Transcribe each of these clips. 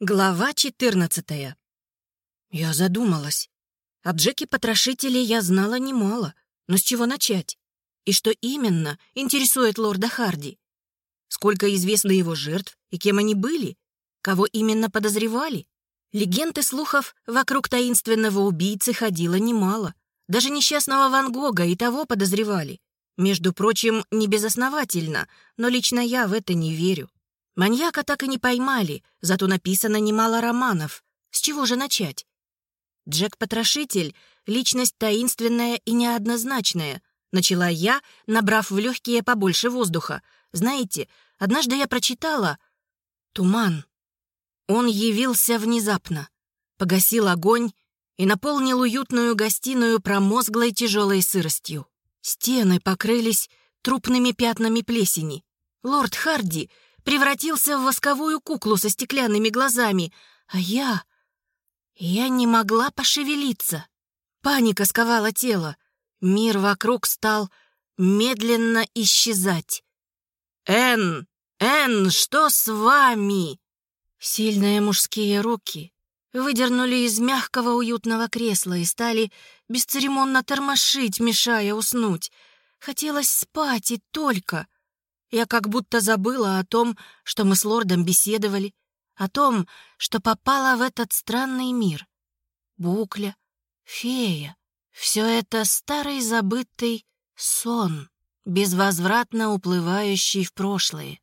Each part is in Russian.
Глава 14 Я задумалась. О Джеке Потрошителе я знала немало, но с чего начать? И что именно интересует лорда Харди? Сколько известно его жертв и кем они были? Кого именно подозревали? Легенд и слухов вокруг таинственного убийцы ходило немало. Даже несчастного Ван Гога и того подозревали. Между прочим, не безосновательно, но лично я в это не верю. Маньяка так и не поймали, зато написано немало романов. С чего же начать? Джек-потрошитель — личность таинственная и неоднозначная. Начала я, набрав в легкие побольше воздуха. Знаете, однажды я прочитала «Туман». Он явился внезапно, погасил огонь и наполнил уютную гостиную промозглой тяжелой сыростью. Стены покрылись трупными пятнами плесени. Лорд Харди — превратился в восковую куклу со стеклянными глазами, а я... Я не могла пошевелиться. Паника сковала тело. Мир вокруг стал медленно исчезать. «Энн! Энн, что с вами?» Сильные мужские руки выдернули из мягкого уютного кресла и стали бесцеремонно тормошить, мешая уснуть. Хотелось спать и только. Я как будто забыла о том, что мы с лордом беседовали, о том, что попала в этот странный мир. Букля, фея — все это старый забытый сон, безвозвратно уплывающий в прошлое.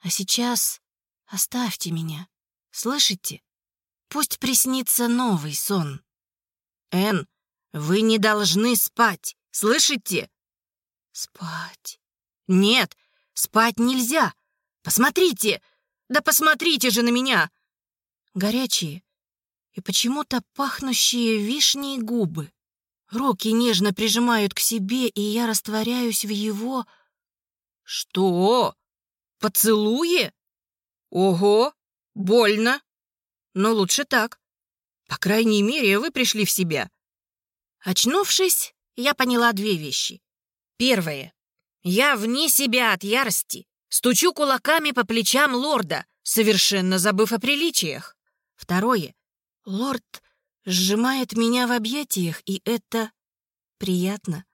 А сейчас оставьте меня, слышите? Пусть приснится новый сон. Эн, вы не должны спать, слышите? Спать. Нет, Спать нельзя! Посмотрите! Да посмотрите же на меня!» Горячие и почему-то пахнущие вишней губы. Руки нежно прижимают к себе, и я растворяюсь в его... «Что? Поцелуе? Ого, больно! Но лучше так. По крайней мере, вы пришли в себя». Очнувшись, я поняла две вещи. Первое. Я вне себя от ярости. Стучу кулаками по плечам лорда, совершенно забыв о приличиях. Второе. Лорд сжимает меня в объятиях, и это приятно.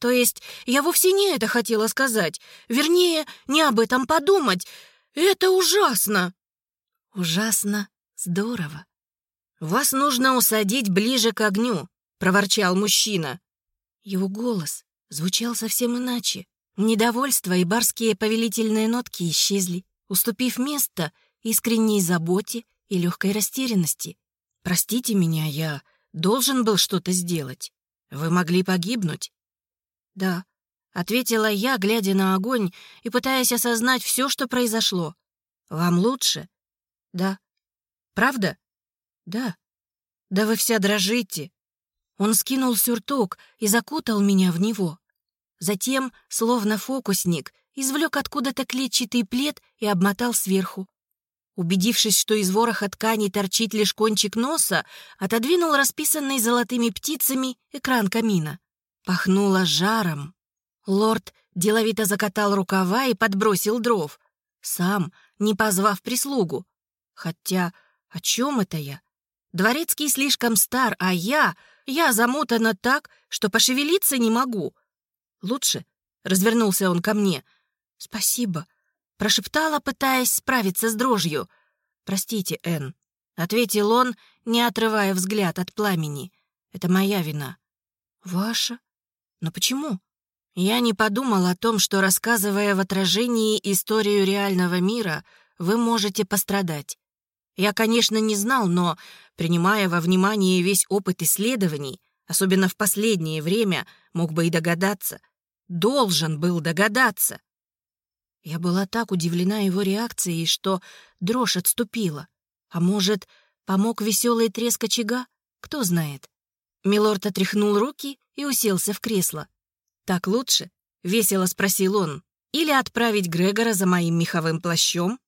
То есть я вовсе не это хотела сказать. Вернее, не об этом подумать. Это ужасно. Ужасно здорово. «Вас нужно усадить ближе к огню», — проворчал мужчина. Его голос звучал совсем иначе. Недовольство и барские повелительные нотки исчезли, уступив место искренней заботе и легкой растерянности. «Простите меня, я должен был что-то сделать. Вы могли погибнуть?» «Да», — ответила я, глядя на огонь и пытаясь осознать все, что произошло. «Вам лучше?» «Да». «Правда?» «Да». «Да вы вся дрожите». Он скинул сюртук и закутал меня в него. Затем, словно фокусник, извлек откуда-то клетчатый плед и обмотал сверху. Убедившись, что из вороха ткани торчит лишь кончик носа, отодвинул расписанный золотыми птицами экран камина. Пахнуло жаром. Лорд деловито закатал рукава и подбросил дров. Сам, не позвав прислугу. Хотя, о чем это я? Дворецкий слишком стар, а я... Я замотана так, что пошевелиться не могу. Лучше?» — развернулся он ко мне. «Спасибо», — прошептала, пытаясь справиться с дрожью. «Простите, Энн», — ответил он, не отрывая взгляд от пламени. «Это моя вина». «Ваша? Но почему?» Я не подумал о том, что, рассказывая в отражении историю реального мира, вы можете пострадать. Я, конечно, не знал, но, принимая во внимание весь опыт исследований, особенно в последнее время, мог бы и догадаться — должен был догадаться. Я была так удивлена его реакцией, что дрожь отступила. А может, помог веселый треск очага? Кто знает. Милорд отряхнул руки и уселся в кресло. «Так лучше?» — весело спросил он. «Или отправить Грегора за моим меховым плащом?»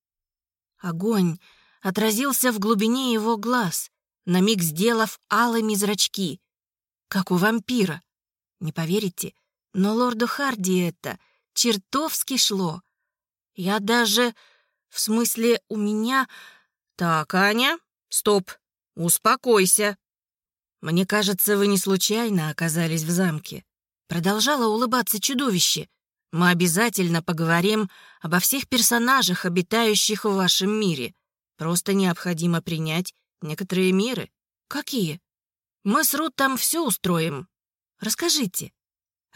Огонь отразился в глубине его глаз, на миг сделав алыми зрачки, как у вампира. Не поверите, но лорду Харди это чертовски шло. Я даже... В смысле, у меня «Так, Аня, стоп, успокойся. Мне кажется, вы не случайно оказались в замке». Продолжало улыбаться чудовище. «Мы обязательно поговорим обо всех персонажах, обитающих в вашем мире. Просто необходимо принять некоторые меры. Какие? Мы с Рут там все устроим. Расскажите.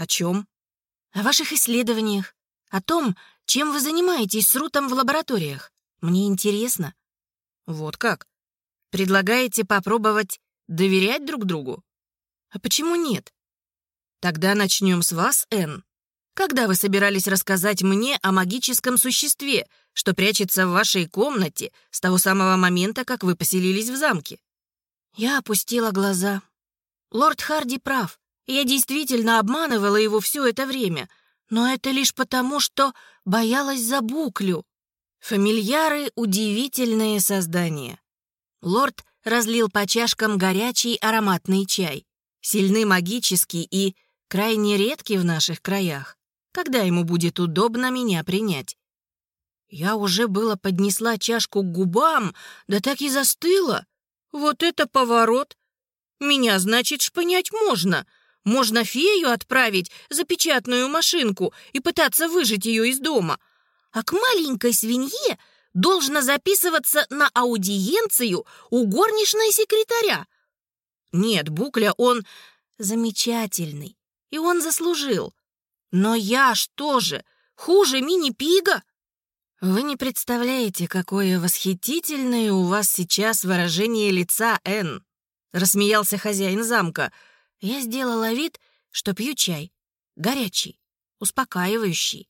О чем? О ваших исследованиях. О том, чем вы занимаетесь с Рутом в лабораториях. Мне интересно. Вот как? Предлагаете попробовать доверять друг другу? А почему нет? Тогда начнем с вас, Энн. Когда вы собирались рассказать мне о магическом существе, что прячется в вашей комнате с того самого момента, как вы поселились в замке?» Я опустила глаза. Лорд Харди прав. Я действительно обманывала его все это время, но это лишь потому, что боялась за буклю. Фамильяры — удивительные создания. Лорд разлил по чашкам горячий ароматный чай, сильный магический и крайне редкий в наших краях когда ему будет удобно меня принять. Я уже было поднесла чашку к губам, да так и застыла. Вот это поворот! Меня, значит, шпынять можно. Можно фею отправить за печатную машинку и пытаться выжить ее из дома. А к маленькой свинье должно записываться на аудиенцию у горничной секретаря. Нет, Букля, он замечательный, и он заслужил. Но я что же, хуже мини-пига? Вы не представляете, какое восхитительное у вас сейчас выражение лица, Энн. Рассмеялся хозяин замка. Я сделала вид, что пью чай. Горячий, успокаивающий.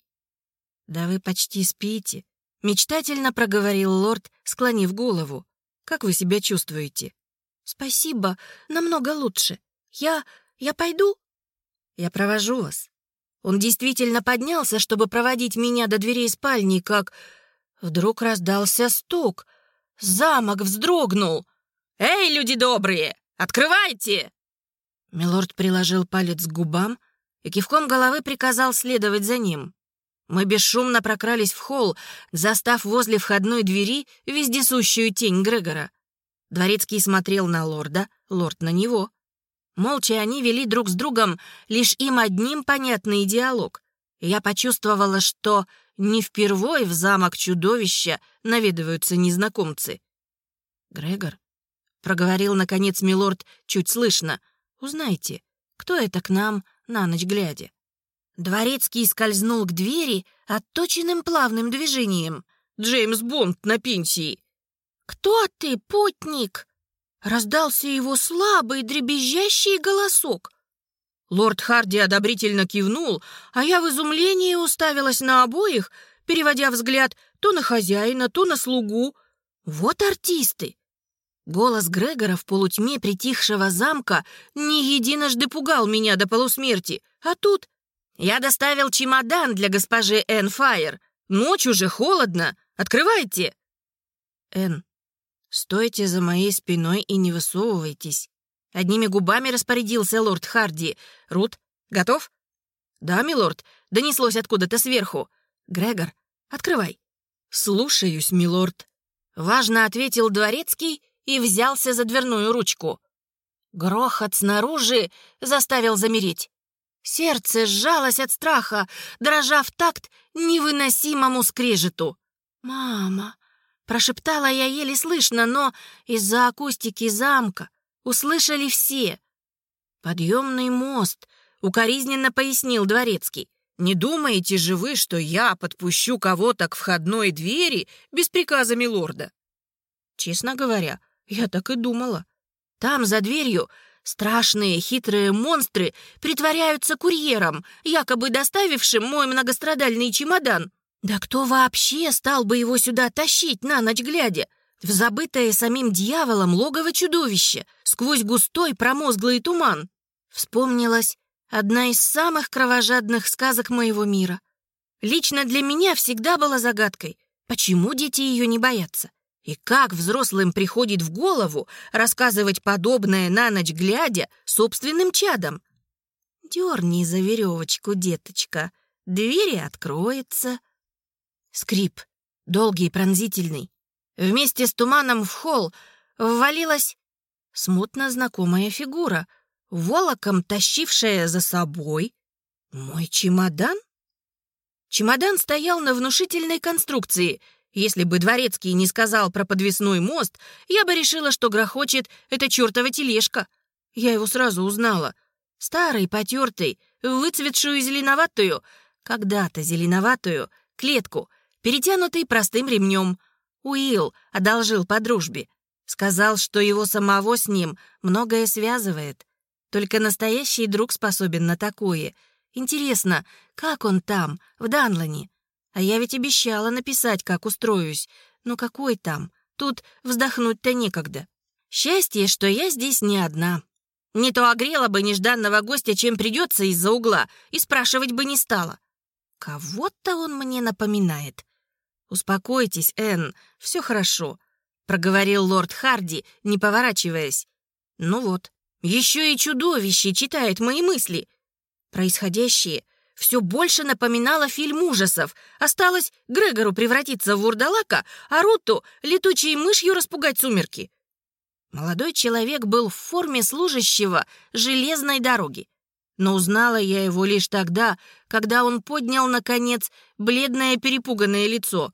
Да вы почти спите. Мечтательно проговорил лорд, склонив голову. Как вы себя чувствуете? Спасибо, намного лучше. Я... я пойду? Я провожу вас. Он действительно поднялся, чтобы проводить меня до дверей спальни, как... Вдруг раздался стук. Замок вздрогнул. «Эй, люди добрые, открывайте!» Милорд приложил палец к губам и кивком головы приказал следовать за ним. Мы бесшумно прокрались в холл, застав возле входной двери вездесущую тень Грегора. Дворецкий смотрел на лорда, лорд на него. Молча они вели друг с другом лишь им одним понятный диалог. Я почувствовала, что не впервой в замок чудовища наведываются незнакомцы. «Грегор», — проговорил, наконец, милорд, чуть слышно, — «узнайте, кто это к нам на ночь глядя?» Дворецкий скользнул к двери отточенным плавным движением. «Джеймс Бонд на пенсии!» «Кто ты, путник?» Раздался его слабый, дребезжащий голосок. Лорд Харди одобрительно кивнул, а я в изумлении уставилась на обоих, переводя взгляд то на хозяина, то на слугу. Вот артисты! Голос Грегора в полутьме притихшего замка не единожды пугал меня до полусмерти, а тут я доставил чемодан для госпожи Энн Файер. Ночь уже холодно. Открывайте. Энн, «Стойте за моей спиной и не высовывайтесь». Одними губами распорядился лорд Харди. «Рут, готов?» «Да, милорд», — донеслось откуда-то сверху. «Грегор, открывай». «Слушаюсь, милорд», — важно ответил дворецкий и взялся за дверную ручку. Грохот снаружи заставил замереть. Сердце сжалось от страха, дрожа в такт невыносимому скрежету. «Мама, Прошептала я еле слышно, но из-за акустики замка услышали все. «Подъемный мост», — укоризненно пояснил Дворецкий. «Не думаете же вы, что я подпущу кого-то к входной двери без приказа милорда?» Честно говоря, я так и думала. Там, за дверью, страшные хитрые монстры притворяются курьером, якобы доставившим мой многострадальный чемодан. Да кто вообще стал бы его сюда тащить на ночь глядя? В забытое самим дьяволом логово чудовища, сквозь густой промозглый туман. Вспомнилась одна из самых кровожадных сказок моего мира. Лично для меня всегда была загадкой, почему дети ее не боятся. И как взрослым приходит в голову рассказывать подобное на ночь глядя собственным чадом? Дерни за веревочку, деточка, двери откроется. Скрип, долгий и пронзительный. Вместе с туманом в холл ввалилась смутно знакомая фигура, волоком тащившая за собой мой чемодан. Чемодан стоял на внушительной конструкции. Если бы Дворецкий не сказал про подвесной мост, я бы решила, что грохочет эта чертова тележка. Я его сразу узнала. Старый, потертый, выцветшую зеленоватую, когда-то зеленоватую, клетку, перетянутый простым ремнем. Уилл одолжил по дружбе. Сказал, что его самого с ним многое связывает. Только настоящий друг способен на такое. Интересно, как он там, в Данлане? А я ведь обещала написать, как устроюсь. Ну какой там? Тут вздохнуть-то некогда. Счастье, что я здесь не одна. Не то огрела бы нежданного гостя, чем придется из-за угла, и спрашивать бы не стала. Кого-то он мне напоминает. «Успокойтесь, Энн, все хорошо проговорил лорд Харди, не поворачиваясь. Ну вот, еще и чудовище читает мои мысли. Происходящее все больше напоминало фильм ужасов. Осталось Грегору превратиться в вурдалака, а Руту летучей мышью распугать сумерки. Молодой человек был в форме служащего железной дороги. Но узнала я его лишь тогда, когда он поднял, наконец, бледное перепуганное лицо.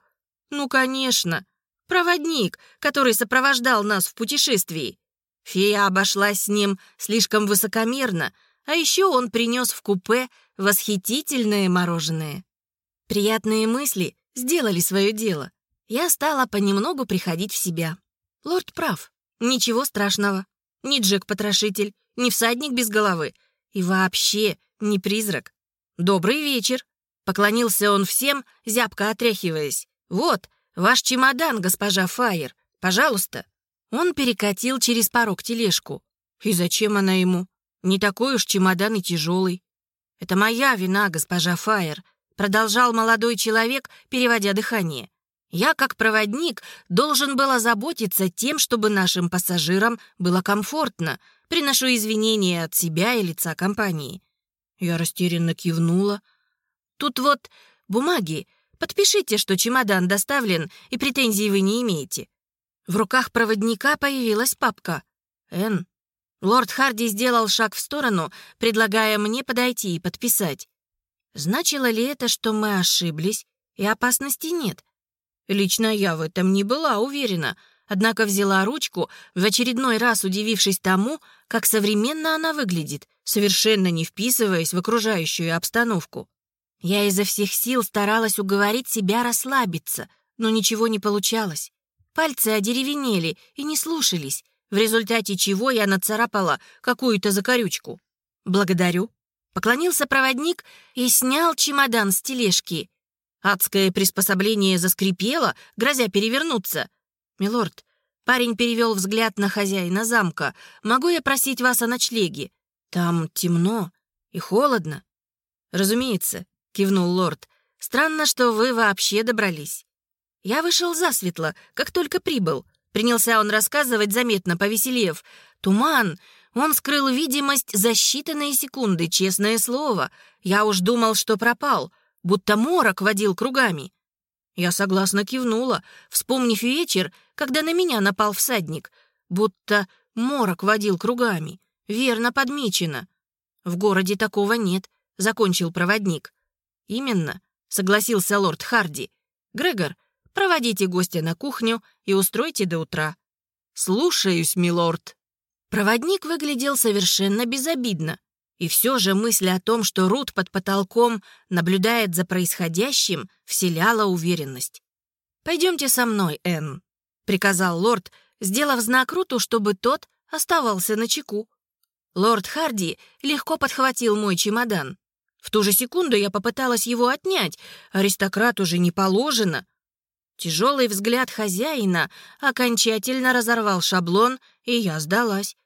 Ну, конечно, Проводник, который сопровождал нас в путешествии. Фея обошлась с ним слишком высокомерно, а еще он принес в купе восхитительное мороженое. Приятные мысли сделали свое дело. Я стала понемногу приходить в себя. Лорд прав. Ничего страшного. Ни Джек-потрошитель, ни всадник без головы. И вообще не призрак. «Добрый вечер!» Поклонился он всем, зябко отряхиваясь. «Вот, «Ваш чемодан, госпожа Файер, пожалуйста». Он перекатил через порог тележку. «И зачем она ему? Не такой уж чемодан и тяжелый». «Это моя вина, госпожа Файер», — продолжал молодой человек, переводя дыхание. «Я, как проводник, должен был озаботиться тем, чтобы нашим пассажирам было комфортно. Приношу извинения от себя и лица компании». Я растерянно кивнула. «Тут вот бумаги, Подпишите, что чемодан доставлен и претензий вы не имеете». В руках проводника появилась папка. «Н». Лорд Харди сделал шаг в сторону, предлагая мне подойти и подписать. Значило ли это, что мы ошиблись, и опасности нет? Лично я в этом не была уверена, однако взяла ручку, в очередной раз удивившись тому, как современно она выглядит, совершенно не вписываясь в окружающую обстановку. Я изо всех сил старалась уговорить себя расслабиться, но ничего не получалось. Пальцы одеревенели и не слушались, в результате чего я нацарапала какую-то закорючку. «Благодарю». Поклонился проводник и снял чемодан с тележки. Адское приспособление заскрипело, грозя перевернуться. «Милорд, парень перевел взгляд на хозяина замка. Могу я просить вас о ночлеге? Там темно и холодно». «Разумеется, кивнул лорд. «Странно, что вы вообще добрались». «Я вышел засветло, как только прибыл», — принялся он рассказывать, заметно повеселев. «Туман! Он скрыл видимость за считанные секунды, честное слово. Я уж думал, что пропал, будто морок водил кругами». Я согласно кивнула, вспомнив вечер, когда на меня напал всадник, будто морок водил кругами. Верно подмечено. В городе такого нет, закончил проводник. «Именно», — согласился лорд Харди. «Грегор, проводите гостя на кухню и устройте до утра». «Слушаюсь, милорд». Проводник выглядел совершенно безобидно. И все же мысль о том, что Рут под потолком наблюдает за происходящим, вселяла уверенность. «Пойдемте со мной, Энн», — приказал лорд, сделав знак Руту, чтобы тот оставался на чеку. Лорд Харди легко подхватил мой чемодан. В ту же секунду я попыталась его отнять. Аристократу же не положено. Тяжелый взгляд хозяина окончательно разорвал шаблон, и я сдалась.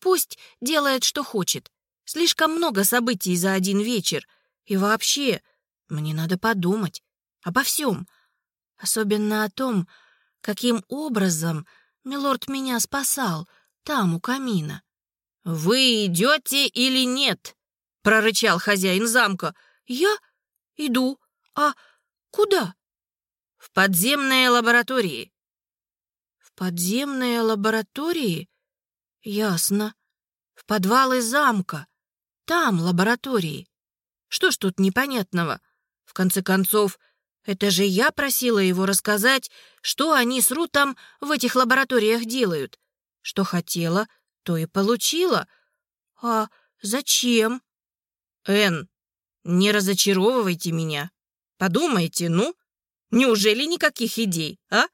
Пусть делает, что хочет. Слишком много событий за один вечер. И вообще, мне надо подумать обо всем. Особенно о том, каким образом милорд меня спасал там, у камина. «Вы идете или нет?» прорычал хозяин замка. «Я иду. А куда?» «В подземные лаборатории». В подземные лаборатории? Ясно. В подвалы замка. Там лаборатории. Что ж тут непонятного? В конце концов, это же я просила его рассказать, что они с Рутом в этих лабораториях делают. Что хотела, то и получила. А зачем? Эн, не разочаровывайте меня. Подумайте, ну, неужели никаких идей, а?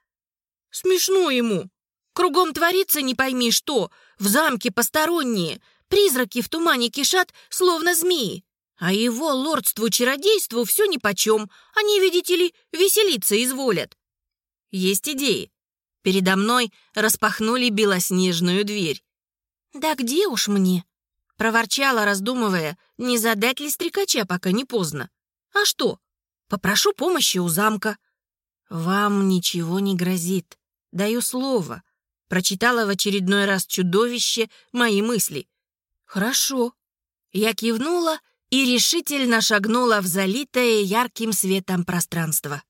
Смешно ему. Кругом творится не пойми что, в замке посторонние, призраки в тумане кишат, словно змеи. А его лордству-чародейству все нипочем. Они, видите ли, веселиться изволят. Есть идеи. Передо мной распахнули белоснежную дверь. «Да где уж мне?» Проворчала, раздумывая, не задать ли стрекача, пока не поздно. «А что? Попрошу помощи у замка». «Вам ничего не грозит. Даю слово». Прочитала в очередной раз чудовище мои мысли. «Хорошо». Я кивнула и решительно шагнула в залитое ярким светом пространство.